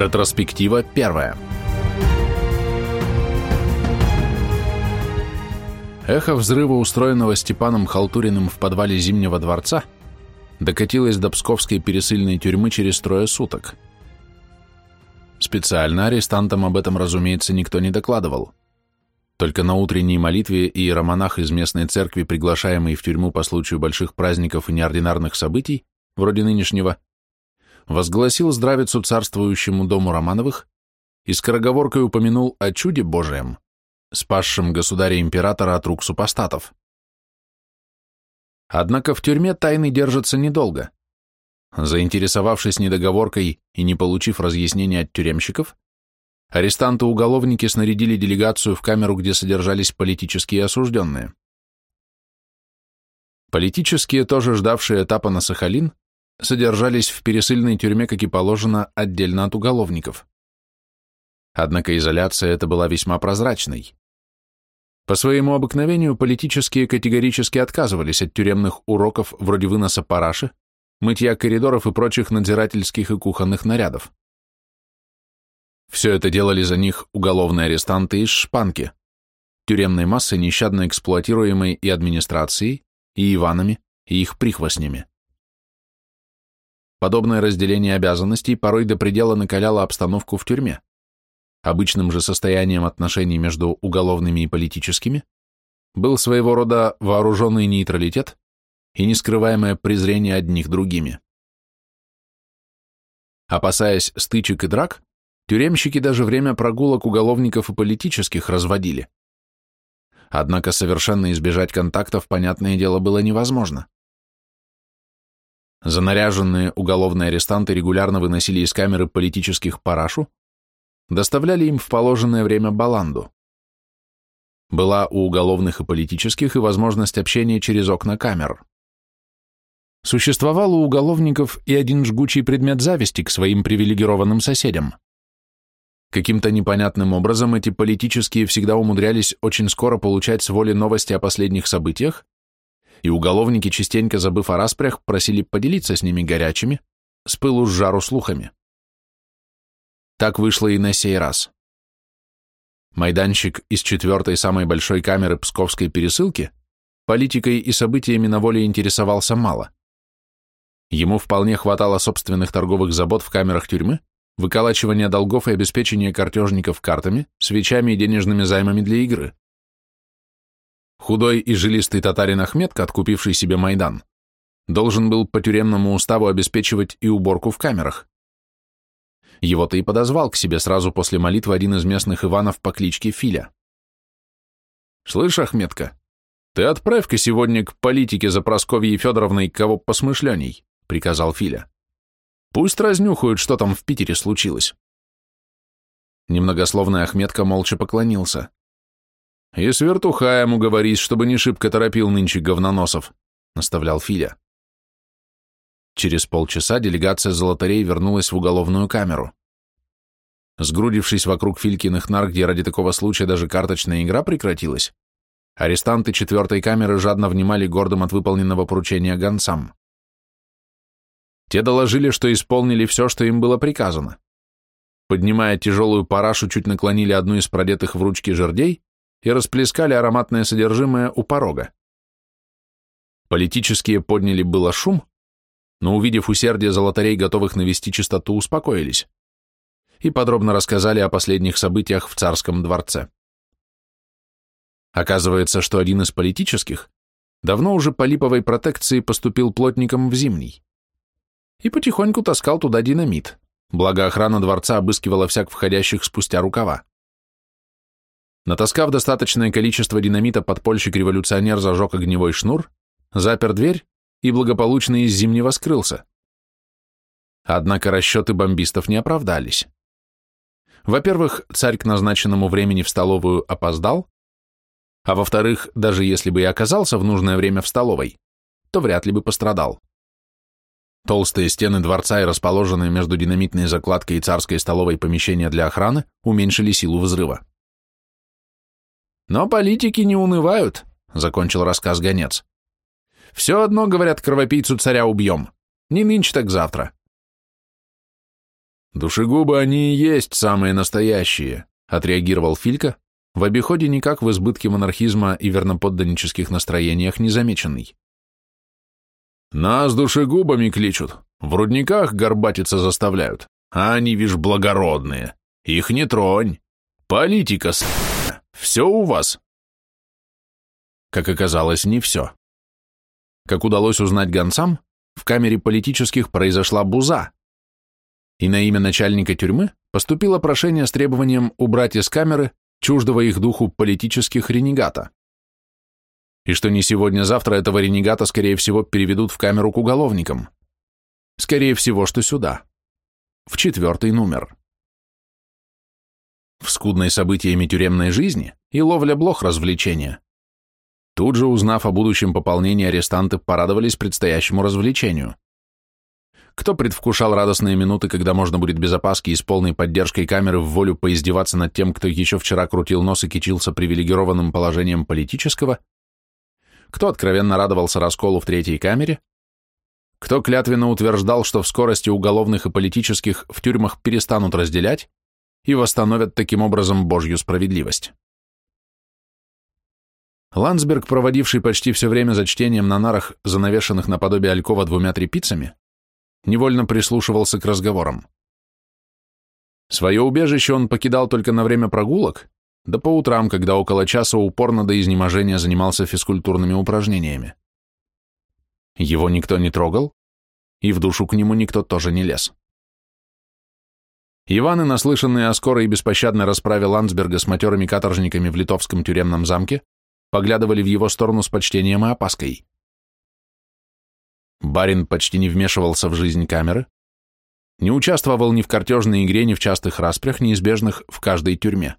Ретроспектива первая. Эхо взрыва, устроенного Степаном Халтуриным в подвале Зимнего дворца, докатилось до псковской пересыльной тюрьмы через трое суток. Специально арестантам об этом, разумеется, никто не докладывал. Только на утренней молитве иеромонах из местной церкви, приглашаемый в тюрьму по случаю больших праздников и неординарных событий, вроде нынешнего, возгласил здравицу царствующему дому Романовых и скороговоркой упомянул о чуде Божием, спасшем государя-императора от рук супостатов. Однако в тюрьме тайны держатся недолго. Заинтересовавшись недоговоркой и не получив разъяснения от тюремщиков, арестанты-уголовники снарядили делегацию в камеру, где содержались политические осужденные. Политические, тоже ждавшие этапа на Сахалин, содержались в пересыльной тюрьме, как и положено, отдельно от уголовников. Однако изоляция эта была весьма прозрачной. По своему обыкновению политические категорически отказывались от тюремных уроков вроде выноса параши, мытья коридоров и прочих надзирательских и кухонных нарядов. Все это делали за них уголовные арестанты из шпанки, тюремной массы, нещадно эксплуатируемой и администрацией, и Иванами, и их прихвостнями. Подобное разделение обязанностей порой до предела накаляло обстановку в тюрьме. Обычным же состоянием отношений между уголовными и политическими был своего рода вооруженный нейтралитет и нескрываемое презрение одних другими. Опасаясь стычек и драк, тюремщики даже время прогулок уголовников и политических разводили. Однако совершенно избежать контактов, понятное дело, было невозможно. Занаряженные уголовные арестанты регулярно выносили из камеры политических парашу, доставляли им в положенное время баланду. Была у уголовных и политических и возможность общения через окна камер. Существовал у уголовников и один жгучий предмет зависти к своим привилегированным соседям. Каким-то непонятным образом эти политические всегда умудрялись очень скоро получать с воли новости о последних событиях и уголовники, частенько забыв о распрях, просили поделиться с ними горячими, с пылу с жару слухами. Так вышло и на сей раз. Майданщик из четвертой самой большой камеры Псковской пересылки политикой и событиями на воле интересовался мало. Ему вполне хватало собственных торговых забот в камерах тюрьмы, выколачивания долгов и обеспечения картежников картами, свечами и денежными займами для игры. Худой и жилистый татарин Ахметка, откупивший себе Майдан, должен был по тюремному уставу обеспечивать и уборку в камерах. Его-то и подозвал к себе сразу после молитвы один из местных Иванов по кличке Филя. «Слышь, Ахметка, ты отправь-ка сегодня к политике за Просковьей Федоровной кого посмышлений», — приказал Филя. «Пусть разнюхают, что там в Питере случилось». Немногословный Ахметка молча поклонился. «И с вертухаем уговорись, чтобы не шибко торопил нынче говноносов», — наставлял Филя. Через полчаса делегация золотарей вернулась в уголовную камеру. Сгрудившись вокруг Филькиных нар, где ради такого случая даже карточная игра прекратилась, арестанты четвертой камеры жадно внимали гордым от выполненного поручения гонцам. Те доложили, что исполнили все, что им было приказано. Поднимая тяжелую парашу, чуть наклонили одну из продетых в ручки жердей и расплескали ароматное содержимое у порога. Политические подняли было шум, но, увидев усердие золотарей, готовых навести чистоту, успокоились и подробно рассказали о последних событиях в царском дворце. Оказывается, что один из политических давно уже по липовой протекции поступил плотником в Зимний и потихоньку таскал туда динамит, благо охрана дворца обыскивала всяк входящих спустя рукава. Натаскав достаточное количество динамита, подпольщик-революционер зажег огневой шнур, запер дверь и благополучно из зимнего скрылся. Однако расчеты бомбистов не оправдались. Во-первых, царь к назначенному времени в столовую опоздал, а во-вторых, даже если бы и оказался в нужное время в столовой, то вряд ли бы пострадал. Толстые стены дворца и расположенные между динамитной закладкой и царской столовой помещения для охраны уменьшили силу взрыва. Но политики не унывают, закончил рассказ гонец. Все одно, говорят, кровопийцу царя убьем. Не нынче, так завтра. Душегубы они и есть самые настоящие, отреагировал Филька, в обиходе никак в избытке монархизма и верноподданнических настроениях не замеченный. Нас душегубами кличут, в рудниках горбатиться заставляют, а они, вишь, благородные. Их не тронь. Политика, с... Все у вас. Как оказалось, не все. Как удалось узнать гонцам, в камере политических произошла буза, и на имя начальника тюрьмы поступило прошение с требованием убрать из камеры чуждого их духу политических ренегата. И что не сегодня-завтра этого ренегата, скорее всего, переведут в камеру к уголовникам. Скорее всего, что сюда. В четвертый номер. В скудной событиями тюремной жизни и ловля блох развлечения. Тут же, узнав о будущем пополнении, арестанты порадовались предстоящему развлечению. Кто предвкушал радостные минуты, когда можно будет без опаски и с полной поддержкой камеры в волю поиздеваться над тем, кто еще вчера крутил нос и кичился привилегированным положением политического? Кто откровенно радовался расколу в третьей камере? Кто клятвенно утверждал, что в скорости уголовных и политических в тюрьмах перестанут разделять и восстановят таким образом Божью справедливость? Ландсберг, проводивший почти все время за чтением на нарах, занавешенных наподобие Алькова двумя трепицами, невольно прислушивался к разговорам. Свое убежище он покидал только на время прогулок, да по утрам, когда около часа упорно до изнеможения занимался физкультурными упражнениями. Его никто не трогал, и в душу к нему никто тоже не лез. Иваны, наслышанные о скорой и беспощадной расправе Ландсберга с матерыми каторжниками в литовском тюремном замке, поглядывали в его сторону с почтением и опаской. Барин почти не вмешивался в жизнь камеры, не участвовал ни в картежной игре, ни в частых распрях, неизбежных в каждой тюрьме.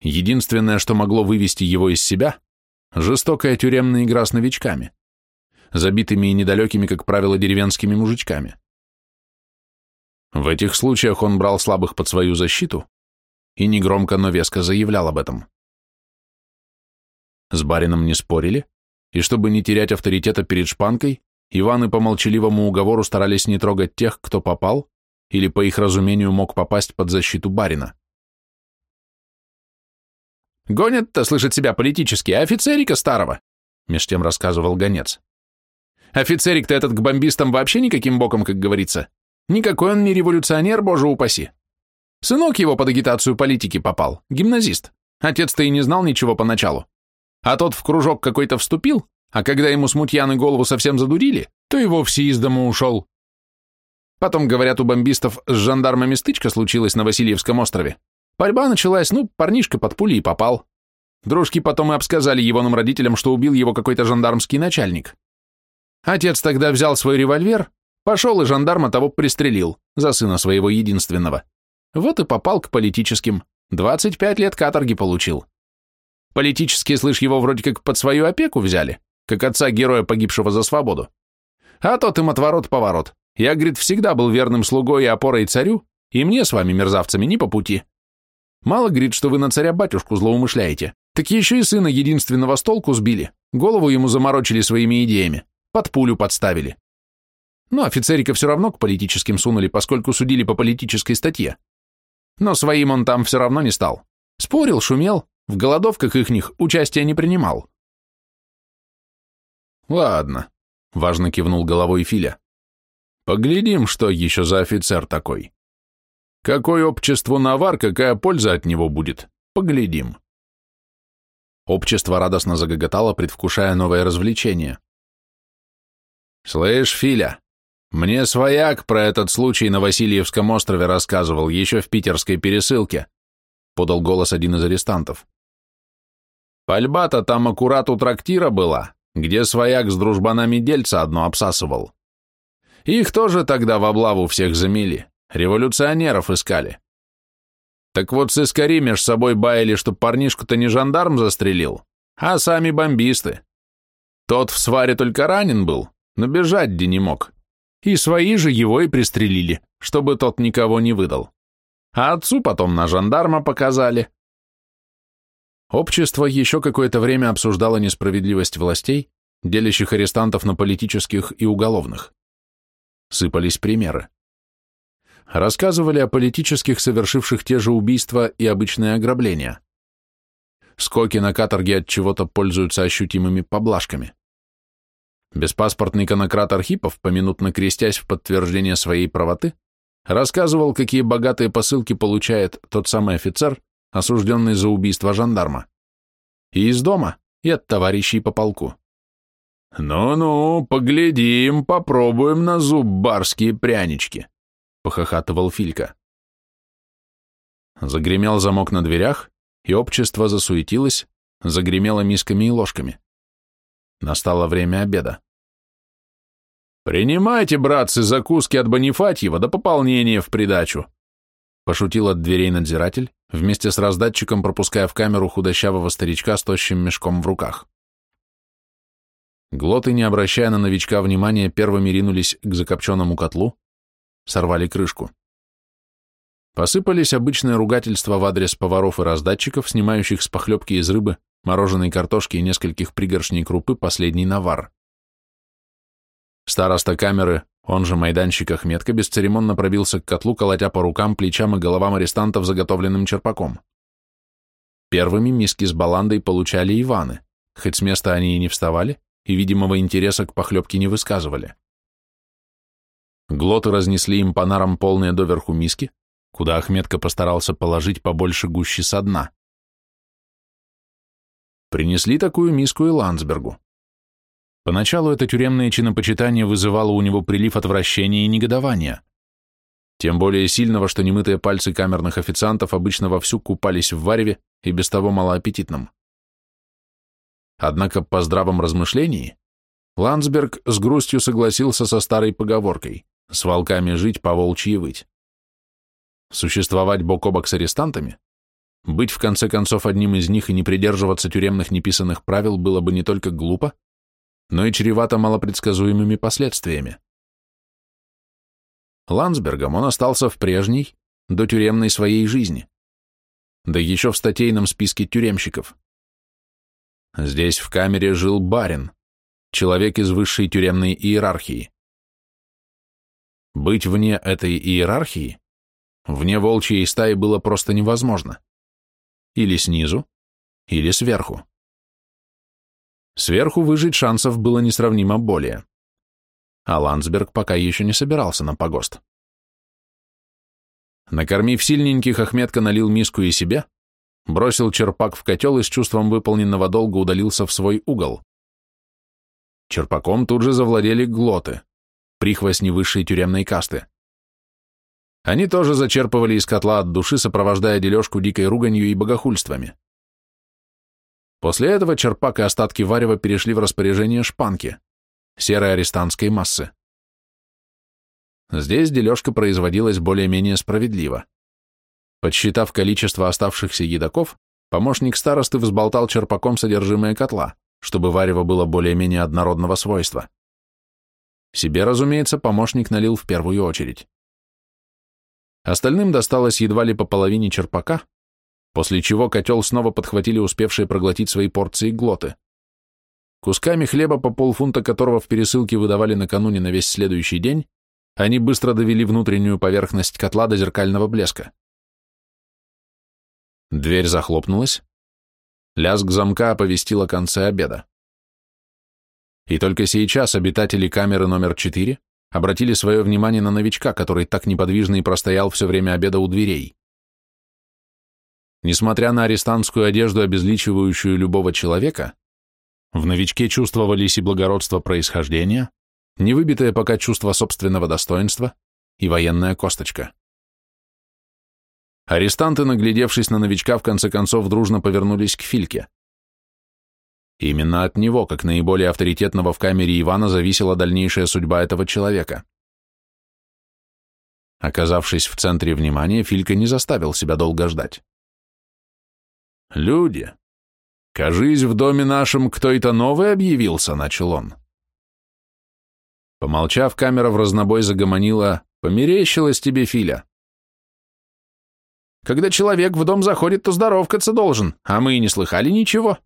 Единственное, что могло вывести его из себя – жестокая тюремная игра с новичками, забитыми и недалекими, как правило, деревенскими мужичками. В этих случаях он брал слабых под свою защиту и негромко, но веско заявлял об этом. С барином не спорили, и чтобы не терять авторитета перед шпанкой, Иваны по молчаливому уговору старались не трогать тех, кто попал или, по их разумению, мог попасть под защиту барина. «Гонят-то, слышит себя политически, а офицерика старого», — меж тем рассказывал гонец. «Офицерик-то этот к бомбистам вообще никаким боком, как говорится. Никакой он не революционер, боже упаси. Сынок его под агитацию политики попал, гимназист. Отец-то и не знал ничего поначалу. А тот в кружок какой-то вступил, а когда ему смутьяны голову совсем задурили, то и вовсе из дома ушел. Потом, говорят, у бомбистов с жандармами стычка случилась на Васильевском острове. Пальба началась, ну, парнишка под пули и попал. Дружки потом и обсказали егоным родителям, что убил его какой-то жандармский начальник. Отец тогда взял свой револьвер, пошел и жандарма того пристрелил, за сына своего единственного. Вот и попал к политическим. 25 лет каторги получил. Политически, слышь, его вроде как под свою опеку взяли, как отца героя, погибшего за свободу. А тот им отворот-поворот. Я, говорит, всегда был верным слугой и опорой царю, и мне с вами, мерзавцами, не по пути. Мало, говорит, что вы на царя-батюшку злоумышляете, так еще и сына единственного столку сбили, голову ему заморочили своими идеями, под пулю подставили. Но офицерика все равно к политическим сунули, поскольку судили по политической статье. Но своим он там все равно не стал. Спорил, шумел, в голодовках ихних участия не принимал. Ладно, важно кивнул головой Филя. Поглядим, что еще за офицер такой. Какое обществу навар, какая польза от него будет. Поглядим. Общество радостно загоготало, предвкушая новое развлечение. «Слышь, Филя, мне свояк про этот случай на Васильевском острове рассказывал еще в питерской пересылке», подал голос один из арестантов. Пальба-то там аккурат у трактира была, где свояк с дружбанами дельца одно обсасывал. Их тоже тогда в облаву всех замели, революционеров искали. Так вот сыскари меж собой баяли, что парнишку-то не жандарм застрелил, а сами бомбисты. Тот в сваре только ранен был, но бежать где не мог. И свои же его и пристрелили, чтобы тот никого не выдал. А отцу потом на жандарма показали, Общество еще какое-то время обсуждало несправедливость властей, делящих арестантов на политических и уголовных. Сыпались примеры. рассказывали о политических, совершивших те же убийства и обычные ограбления. Скоки на каторге от чего-то пользуются ощутимыми поблажками. Беспаспортный конократ Архипов, поминутно крестясь в подтверждение своей правоты, рассказывал, какие богатые посылки получает тот самый офицер, осужденный за убийство жандарма. И из дома, и от товарищей по полку. «Ну-ну, поглядим, попробуем на зуб барские прянички», — похохатывал Филька. Загремел замок на дверях, и общество засуетилось, загремело мисками и ложками. Настало время обеда. «Принимайте, братцы, закуски от Бонифатьева до пополнения в придачу», пошутил от дверей надзиратель, вместе с раздатчиком пропуская в камеру худощавого старичка с тощим мешком в руках. Глоты, не обращая на новичка внимания, первыми ринулись к закопченному котлу, сорвали крышку. Посыпались обычные ругательства в адрес поваров и раздатчиков, снимающих с похлебки из рыбы, мороженой картошки и нескольких пригоршней крупы последний навар. Староста камеры, он же майданщик Ахметка, бесцеремонно пробился к котлу, колотя по рукам, плечам и головам арестантов заготовленным черпаком. Первыми миски с баландой получали Иваны, хоть с места они и не вставали, и видимого интереса к похлебке не высказывали. Глоты разнесли им по нарам полные доверху миски, куда Ахметка постарался положить побольше гущи со дна. Принесли такую миску и Ландсбергу. Поначалу это тюремное чинопочитание вызывало у него прилив отвращения и негодования. Тем более сильного, что немытые пальцы камерных официантов обычно вовсю купались в вареве и без того малоаппетитном. Однако по здравом размышлении Ландсберг с грустью согласился со старой поговоркой «с волками жить, по волчьи выть». Существовать бок о бок с арестантами, быть в конце концов одним из них и не придерживаться тюремных неписанных правил было бы не только глупо, но и чревато малопредсказуемыми последствиями. Ландсбергом он остался в прежней, дотюремной своей жизни, да еще в статейном списке тюремщиков. Здесь в камере жил барин, человек из высшей тюремной иерархии. Быть вне этой иерархии, вне волчьей стаи было просто невозможно. Или снизу, или сверху. Сверху выжить шансов было несравнимо более. А Ландсберг пока еще не собирался на погост. Накормив сильненьких, Ахметка налил миску и себе, бросил черпак в котел и с чувством выполненного долга удалился в свой угол. Черпаком тут же завладели глоты, прихвостни высшей тюремной касты. Они тоже зачерпывали из котла от души, сопровождая дележку дикой руганью и богохульствами. После этого черпак и остатки варева перешли в распоряжение шпанки, серой арестантской массы. Здесь дележка производилась более-менее справедливо. Подсчитав количество оставшихся едоков, помощник старосты взболтал черпаком содержимое котла, чтобы варево было более-менее однородного свойства. Себе, разумеется, помощник налил в первую очередь. Остальным досталось едва ли по половине черпака, после чего котел снова подхватили успевшие проглотить свои порции глоты. Кусками хлеба, по полфунта которого в пересылке выдавали накануне на весь следующий день, они быстро довели внутреннюю поверхность котла до зеркального блеска. Дверь захлопнулась. Лязг замка оповестил о конце обеда. И только сейчас обитатели камеры номер 4 обратили свое внимание на новичка, который так неподвижно и простоял все время обеда у дверей. Несмотря на арестантскую одежду, обезличивающую любого человека, в новичке чувствовались и благородство происхождения, невыбитое пока чувство собственного достоинства и военная косточка. Арестанты, наглядевшись на новичка, в конце концов дружно повернулись к Фильке. Именно от него, как наиболее авторитетного в камере Ивана, зависела дальнейшая судьба этого человека. Оказавшись в центре внимания, Филька не заставил себя долго ждать. «Люди, кажись, в доме нашем кто-то новый объявился», — начал он. Помолчав, камера в разнобой загомонила «Померещилась тебе, Филя». «Когда человек в дом заходит, то здоровкаться должен, а мы и не слыхали ничего».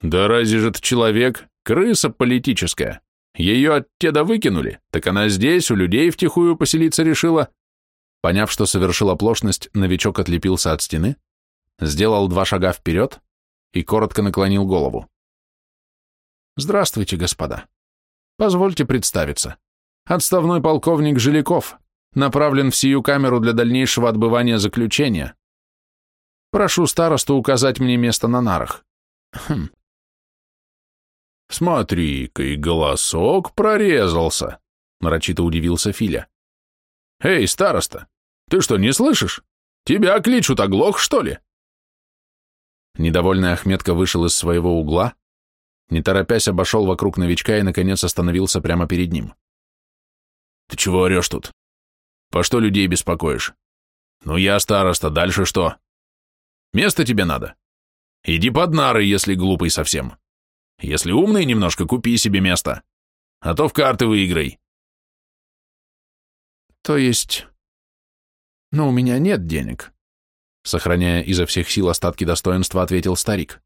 «Да разве же это человек? Крыса политическая. Ее от теда выкинули, так она здесь, у людей втихую поселиться решила. Поняв, что совершил оплошность, новичок отлепился от стены, сделал два шага вперед и коротко наклонил голову. «Здравствуйте, господа. Позвольте представиться. Отставной полковник Жиляков направлен в сию камеру для дальнейшего отбывания заключения. Прошу старосту указать мне место на нарах. Хм. Смотри-ка, и голосок прорезался, нарочито удивился Филя. Эй, староста, ты что, не слышишь? Тебя кличут, оглох, что ли? Недовольный Ахметка вышел из своего угла, не торопясь обошел вокруг новичка и, наконец, остановился прямо перед ним. «Ты чего орешь тут? По что людей беспокоишь? Ну, я староста, дальше что? Место тебе надо? Иди под нары, если глупый совсем. Если умный немножко, купи себе место. А то в карты выиграй. То есть... Но у меня нет денег. Сохраняя изо всех сил остатки достоинства, ответил старик.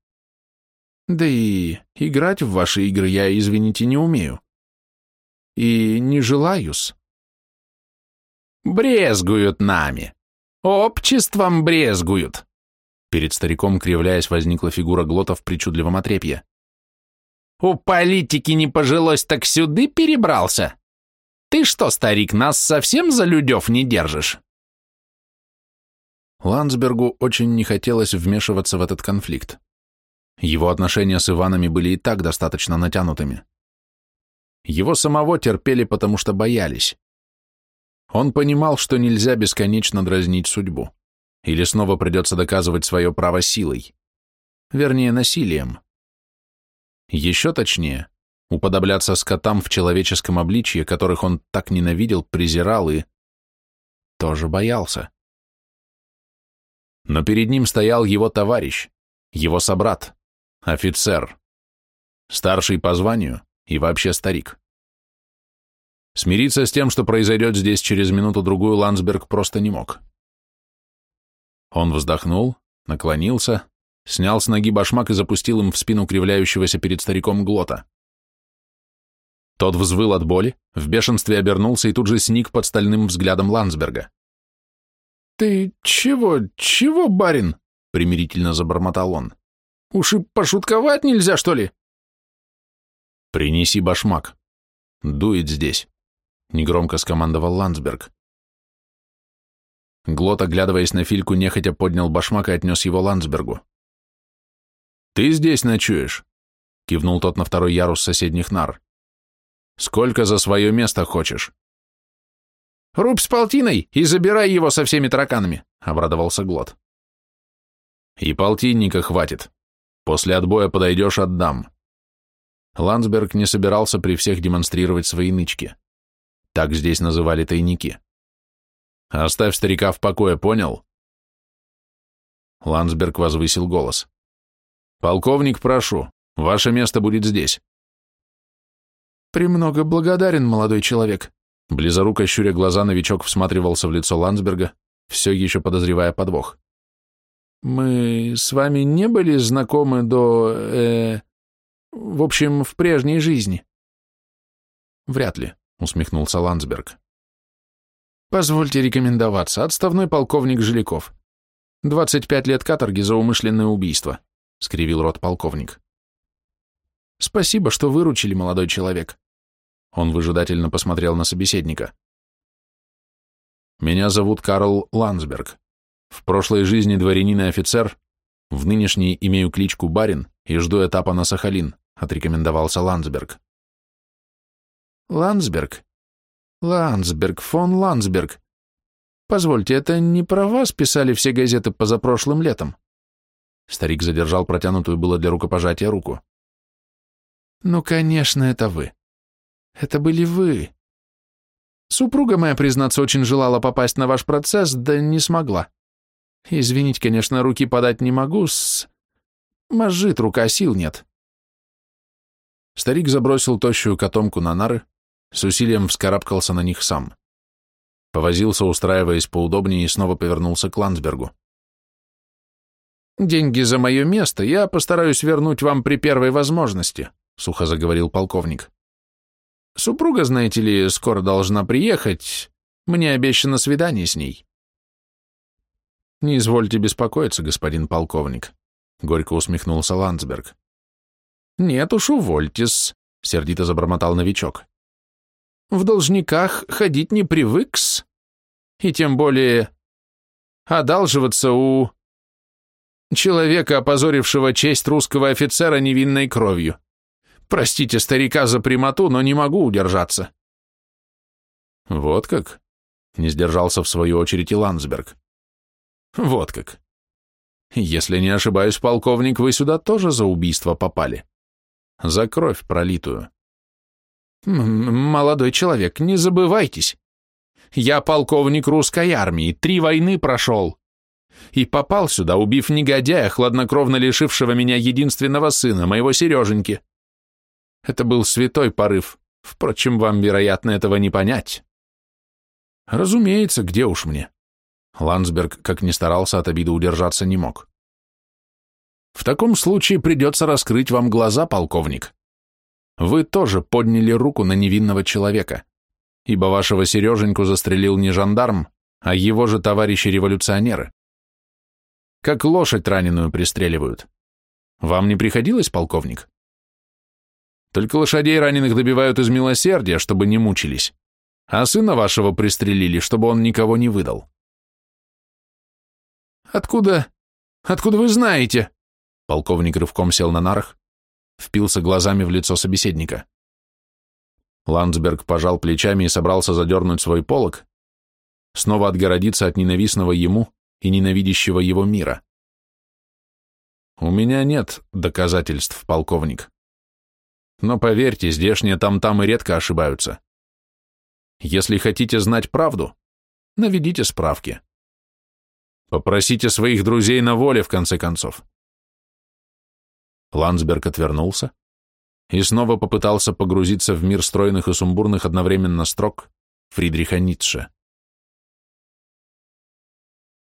Да и играть в ваши игры я, извините, не умею. И не желаю-с. Брезгуют нами. Обществом брезгуют. Перед стариком, кривляясь, возникла фигура глота в причудливом отрепье. «У политики не пожилось, так сюды перебрался? Ты что, старик, нас совсем за людев не держишь?» Ландсбергу очень не хотелось вмешиваться в этот конфликт. Его отношения с Иванами были и так достаточно натянутыми. Его самого терпели, потому что боялись. Он понимал, что нельзя бесконечно дразнить судьбу. Или снова придется доказывать свое право силой. Вернее, насилием. Еще точнее, уподобляться скотам в человеческом обличье, которых он так ненавидел, презирал и... тоже боялся. Но перед ним стоял его товарищ, его собрат, офицер, старший по званию и вообще старик. Смириться с тем, что произойдет здесь через минуту-другую, Ландсберг просто не мог. Он вздохнул, наклонился, снял с ноги башмак и запустил им в спину кривляющегося перед стариком глота. Тот взвыл от боли, в бешенстве обернулся и тут же сник под стальным взглядом Ландсберга. «Ты чего, чего, барин?» — примирительно забормотал он. «Уж и пошутковать нельзя, что ли?» «Принеси башмак. Дует здесь», — негромко скомандовал Ландсберг. Глот, оглядываясь на Фильку, нехотя поднял башмак и отнес его Ландсбергу. «Ты здесь ночуешь?» — кивнул тот на второй ярус соседних нар. «Сколько за свое место хочешь?» «Рубь с полтиной и забирай его со всеми тараканами», — обрадовался Глот. «И полтинника хватит. После отбоя подойдешь, отдам». Ландсберг не собирался при всех демонстрировать свои нычки. Так здесь называли тайники. Оставь старика в покое, понял? Ландсберг возвысил голос. Полковник, прошу, ваше место будет здесь. Премного благодарен, молодой человек. Близоруко щуря глаза, новичок всматривался в лицо Ландсберга, все еще подозревая подвох. Мы с вами не были знакомы до... Э, в общем, в прежней жизни. Вряд ли, усмехнулся Ландсберг. Позвольте рекомендоваться. Отставной полковник Жиляков. 25 лет каторги за умышленное убийство, скривил рот полковник. Спасибо, что выручили, молодой человек. Он выжидательно посмотрел на собеседника. Меня зовут Карл Ландсберг. В прошлой жизни дворянин и офицер, в нынешней имею кличку Барин и жду этапа на Сахалин, отрекомендовался Ландсберг. Ландсберг, Ландсберг, фон Ландсберг. Позвольте, это не про вас писали все газеты позапрошлым летом? Старик задержал протянутую было для рукопожатия руку. Ну, конечно, это вы. Это были вы. Супруга моя, признаться, очень желала попасть на ваш процесс, да не смогла. Извинить, конечно, руки подать не могу, с... Мажит рука, сил нет. Старик забросил тощую котомку на нары, с усилием вскарабкался на них сам. Повозился, устраиваясь поудобнее, и снова повернулся к Ландсбергу. «Деньги за мое место я постараюсь вернуть вам при первой возможности», — сухо заговорил полковник. «Супруга, знаете ли, скоро должна приехать. Мне обещано свидание с ней». Не извольте беспокоиться, господин полковник, горько усмехнулся Ландсберг. Нет уж, увольтесь, сердито забормотал новичок. В должниках ходить не привыкс, и тем более одалживаться у человека, опозорившего честь русского офицера невинной кровью. Простите старика за прямоту, но не могу удержаться. Вот как? Не сдержался в свою очередь и Ландсберг. Вот как. Если не ошибаюсь, полковник, вы сюда тоже за убийство попали. За кровь пролитую. Молодой человек, не забывайтесь. Я полковник русской армии, три войны прошел. И попал сюда, убив негодяя, хладнокровно лишившего меня единственного сына, моего Сереженьки. Это был святой порыв. Впрочем, вам, вероятно, этого не понять. Разумеется, где уж мне. Ландсберг, как ни старался, от обиды удержаться не мог. В таком случае придется раскрыть вам глаза, полковник. Вы тоже подняли руку на невинного человека, ибо вашего Сереженьку застрелил не жандарм, а его же товарищи-революционеры. Как лошадь раненую пристреливают. Вам не приходилось, полковник? Только лошадей раненых добивают из милосердия, чтобы не мучились, а сына вашего пристрелили, чтобы он никого не выдал. Откуда... откуда вы знаете? Полковник рывком сел на нарах, впился глазами в лицо собеседника. Ландсберг пожал плечами и собрался задернуть свой полог, снова отгородиться от ненавистного ему и ненавидящего его мира. «У меня нет доказательств, полковник. Но поверьте, здешние там-там и редко ошибаются. Если хотите знать правду, наведите справки. Попросите своих друзей на воле, в конце концов. Ландсберг отвернулся и снова попытался погрузиться в мир стройных и сумбурных одновременно строк Фридриха Ницше.